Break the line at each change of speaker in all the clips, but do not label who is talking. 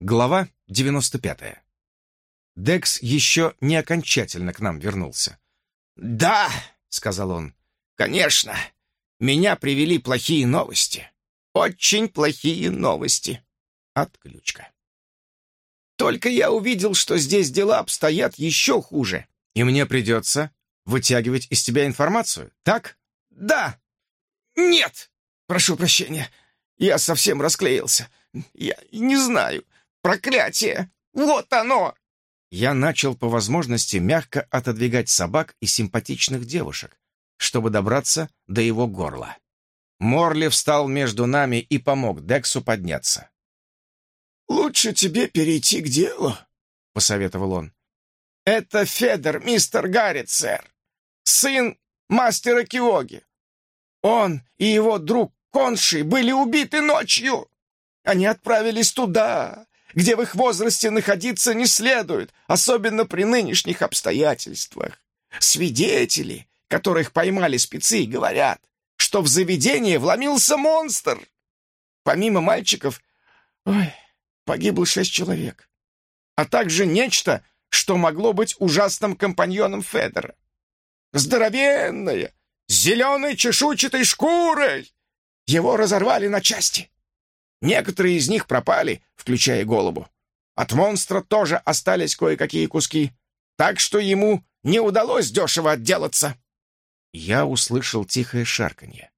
Глава 95. Декс еще не окончательно к нам вернулся.
«Да», — сказал он, — «конечно, меня привели плохие новости. Очень плохие новости». Отключка. Только я увидел, что здесь дела обстоят еще хуже.
И мне придется вытягивать из тебя информацию, так?
Да. Нет. Прошу прощения. Я совсем расклеился. Я не знаю. Проклятие! Вот оно!»
Я начал по возможности мягко отодвигать собак и симпатичных девушек, чтобы добраться до его горла. Морли встал между нами и помог Дексу подняться.
«Лучше тебе перейти к делу», — посоветовал он. «Это Федор, мистер Гаррит, сэр, сын мастера Киоги. Он и его друг Конши были убиты ночью. Они отправились туда, где в их возрасте находиться не следует, особенно при нынешних обстоятельствах. Свидетели, которых поймали спецы, говорят, что в заведение вломился монстр. Помимо мальчиков, ой, погибло шесть человек, а также нечто, что могло быть ужасным компаньоном Федора. Здоровенное, с зеленой чешуйчатой шкурой. Его разорвали на части. Некоторые из них пропали, включая голову. От монстра тоже остались кое-какие куски, так что ему не удалось дешево отделаться.
Я услышал тихое шарканье.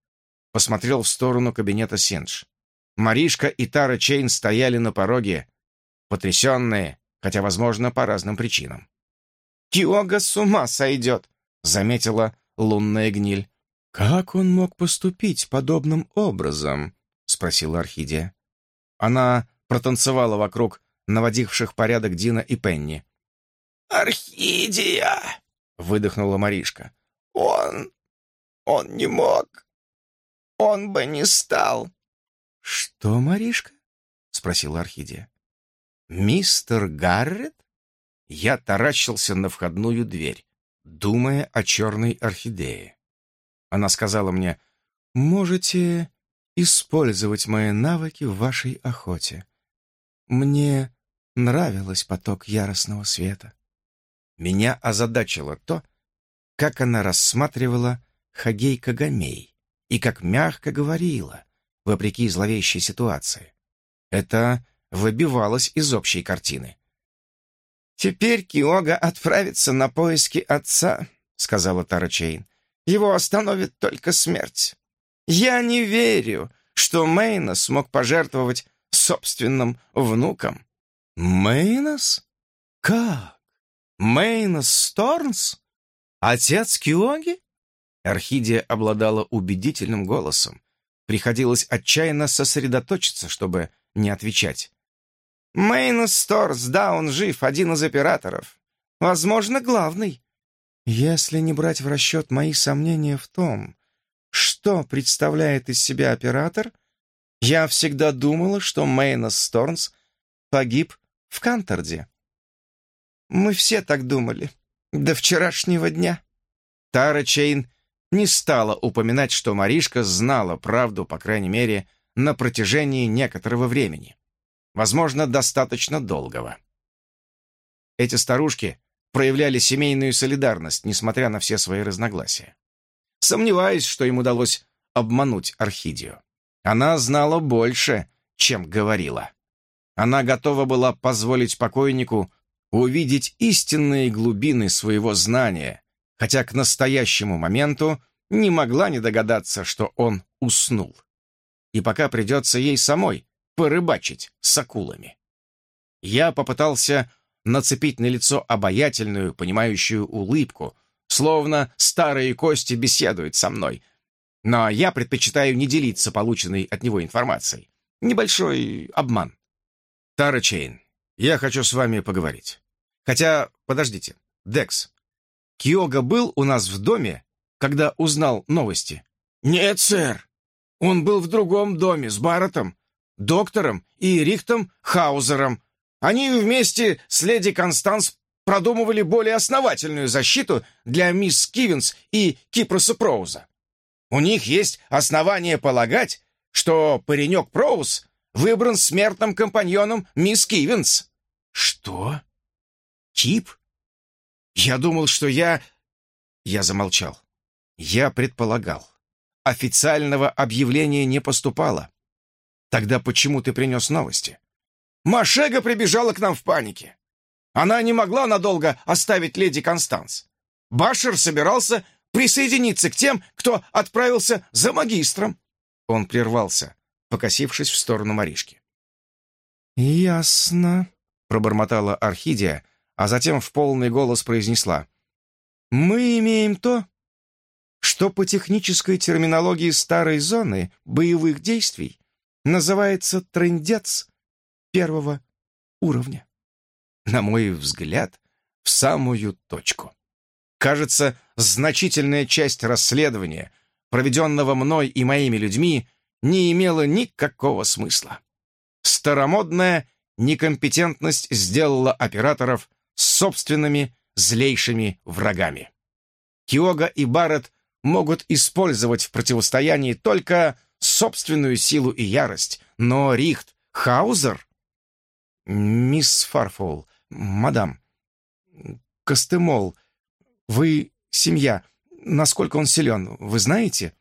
Посмотрел в сторону кабинета Сендж. Маришка и Тара Чейн стояли на пороге, потрясенные, хотя, возможно, по разным причинам.
«Киога с ума сойдет!» — заметила лунная гниль.
«Как он мог поступить подобным образом?» — спросила Орхидия. Она протанцевала вокруг наводивших порядок Дина и Пенни.
«Орхидия!» — выдохнула Маришка. «Он... он не мог. Он бы не стал».
«Что, Маришка?» — спросила Орхидия. «Мистер Гаррет?» Я таращился на входную дверь, думая о черной орхидее. Она сказала мне, «Можете использовать мои навыки в вашей охоте. Мне нравилось поток яростного света. Меня озадачило то, как она рассматривала Хагей Кагамей и как мягко говорила, вопреки зловещей ситуации. Это выбивалось из общей картины.
«Теперь Киога отправится на поиски отца», — сказала Тара Чейн. «Его остановит только смерть. Я не верю, что Мейнос смог пожертвовать собственным внуком.
Мейнос? Как? Мейнос Сторнс? Отец Киоги? Орхидия обладала убедительным голосом. Приходилось отчаянно сосредоточиться, чтобы не отвечать.
Мейнос Сторнс, да, он жив, один из операторов. Возможно, главный.
Если не брать в расчет мои сомнения в том, что представляет из себя оператор, я всегда думала, что Мейнос Сторнс погиб в Канторде.
Мы все так думали. До вчерашнего дня.
Тара Чейн не стала упоминать, что Маришка знала правду, по крайней мере, на протяжении некоторого времени. Возможно, достаточно долгого. Эти старушки проявляли семейную солидарность, несмотря на все свои разногласия. Сомневаюсь, что им удалось обмануть Орхидию. Она знала больше, чем говорила. Она готова была позволить покойнику увидеть истинные глубины своего знания, хотя к настоящему моменту не могла не догадаться, что он уснул. И пока придется ей самой порыбачить с акулами. Я попытался нацепить на лицо обаятельную, понимающую улыбку, словно старые кости беседуют со мной. Но я предпочитаю не делиться полученной от него информацией. Небольшой обман. Тара Чейн, я хочу с вами поговорить. Хотя, подождите, Декс, Киога был у нас в доме, когда узнал новости?
Нет, сэр. Он был в другом доме с Барретом, доктором и Рихтхаузером. Они вместе с леди Констанс продумывали более основательную защиту для мисс Кивинс и Кипроса Проуза. У них есть основания полагать, что паренек Проуз
выбран смертным компаньоном мисс Кивенс».
«Что?
Кип? Я думал, что я...» Я замолчал. Я предполагал. Официального объявления не поступало. Тогда почему ты принес новости? Машега прибежала к нам в панике. Она не могла надолго оставить леди Констанс. Башер собирался присоединиться к тем, кто отправился за магистром. Он прервался, покосившись в сторону Маришки.
«Ясно», — пробормотала Орхидия, а затем в полный голос произнесла. «Мы имеем то, что по технической терминологии старой зоны боевых действий называется трендец первого уровня.
На мой взгляд, в самую точку. Кажется, значительная часть расследования, проведенного мной и моими людьми, не имела никакого смысла. Старомодная некомпетентность сделала операторов собственными злейшими врагами. Киога и Барретт могут использовать в противостоянии только собственную силу и ярость, но Рихт, Хаузер...
«Мисс Фарфол, мадам, Костемол, вы семья. Насколько он силен, вы знаете?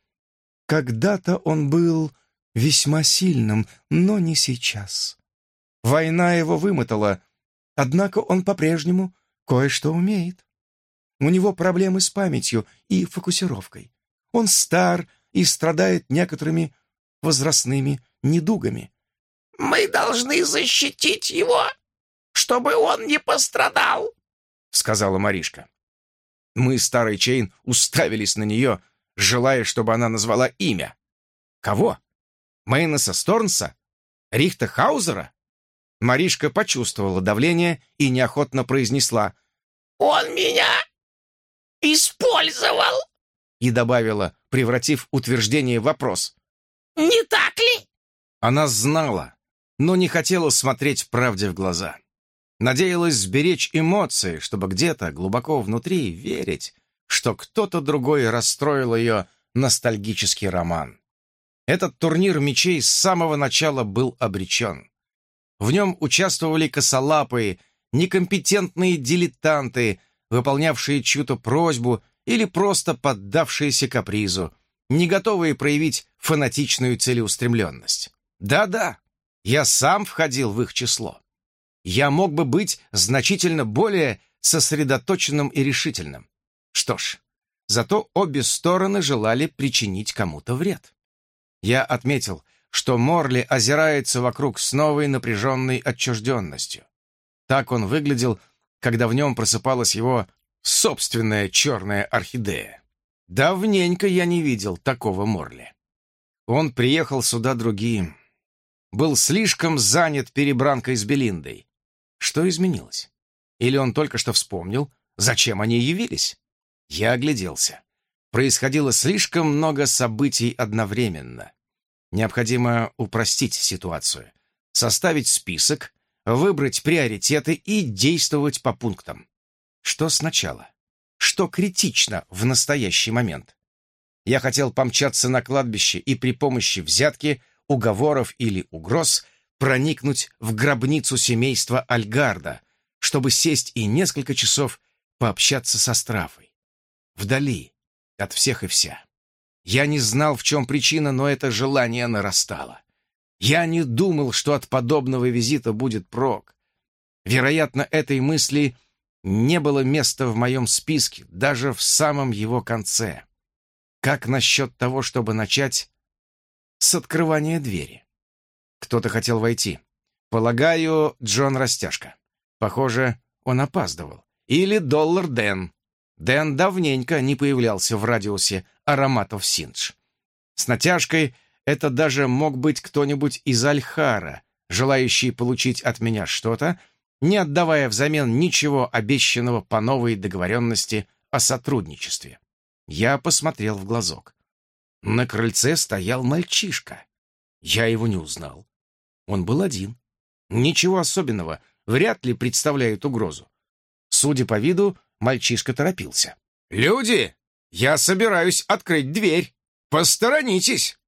Когда-то он был весьма сильным, но не сейчас. Война его вымотала, однако он по-прежнему кое-что умеет. У него проблемы с памятью и фокусировкой. Он стар и страдает некоторыми возрастными недугами.
«Мы должны защитить его, чтобы он не пострадал», — сказала Маришка.
Мы, старый Чейн, уставились на нее, желая, чтобы она назвала имя. Кого? Мейнеса Сторнса? Рихта Хаузера? Маришка почувствовала давление и неохотно произнесла
«Он меня использовал!»
и добавила, превратив утверждение в вопрос.
«Не так ли?»
Она знала, но не хотела смотреть правде в глаза. Надеялась сберечь эмоции, чтобы где-то глубоко внутри верить, что кто-то другой расстроил ее ностальгический роман. Этот турнир мечей с самого начала был обречен. В нем участвовали косолапые, некомпетентные дилетанты, выполнявшие чью-то просьбу или просто поддавшиеся капризу, не готовые проявить фанатичную целеустремленность. Да-да, я сам входил в их число. Я мог бы быть значительно более сосредоточенным и решительным. Что ж, зато обе стороны желали причинить кому-то вред. Я отметил, что Морли озирается вокруг с новой напряженной отчужденностью. Так он выглядел, когда в нем просыпалась его собственная черная орхидея. Давненько я не видел такого Морли. Он приехал сюда другим. Был слишком занят перебранкой с Белиндой. Что изменилось? Или он только что вспомнил, зачем они явились? Я огляделся. Происходило слишком много событий одновременно. Необходимо упростить ситуацию, составить список, выбрать приоритеты и действовать по пунктам. Что сначала? Что критично в настоящий момент? Я хотел помчаться на кладбище и при помощи взятки, уговоров или угроз проникнуть в гробницу семейства Альгарда, чтобы сесть и несколько часов пообщаться со Страфой. Вдали от всех и вся. Я не знал, в чем причина, но это желание нарастало. Я не думал, что от подобного визита будет прок. Вероятно, этой мысли не было места в моем списке, даже в самом его конце. Как насчет того, чтобы начать с открывания двери? Кто-то хотел войти. Полагаю, Джон Растяжка. Похоже, он опаздывал. Или Доллар Дэн. Дэн давненько не появлялся в радиусе ароматов Синдж. С натяжкой это даже мог быть кто-нибудь из Альхара, желающий получить от меня что-то, не отдавая взамен ничего обещанного по новой договоренности о сотрудничестве. Я посмотрел в глазок. На крыльце стоял мальчишка. Я его не узнал. Он был один. Ничего особенного, вряд ли представляет угрозу. Судя по виду, мальчишка торопился. «Люди, я собираюсь открыть дверь. Посторонитесь!»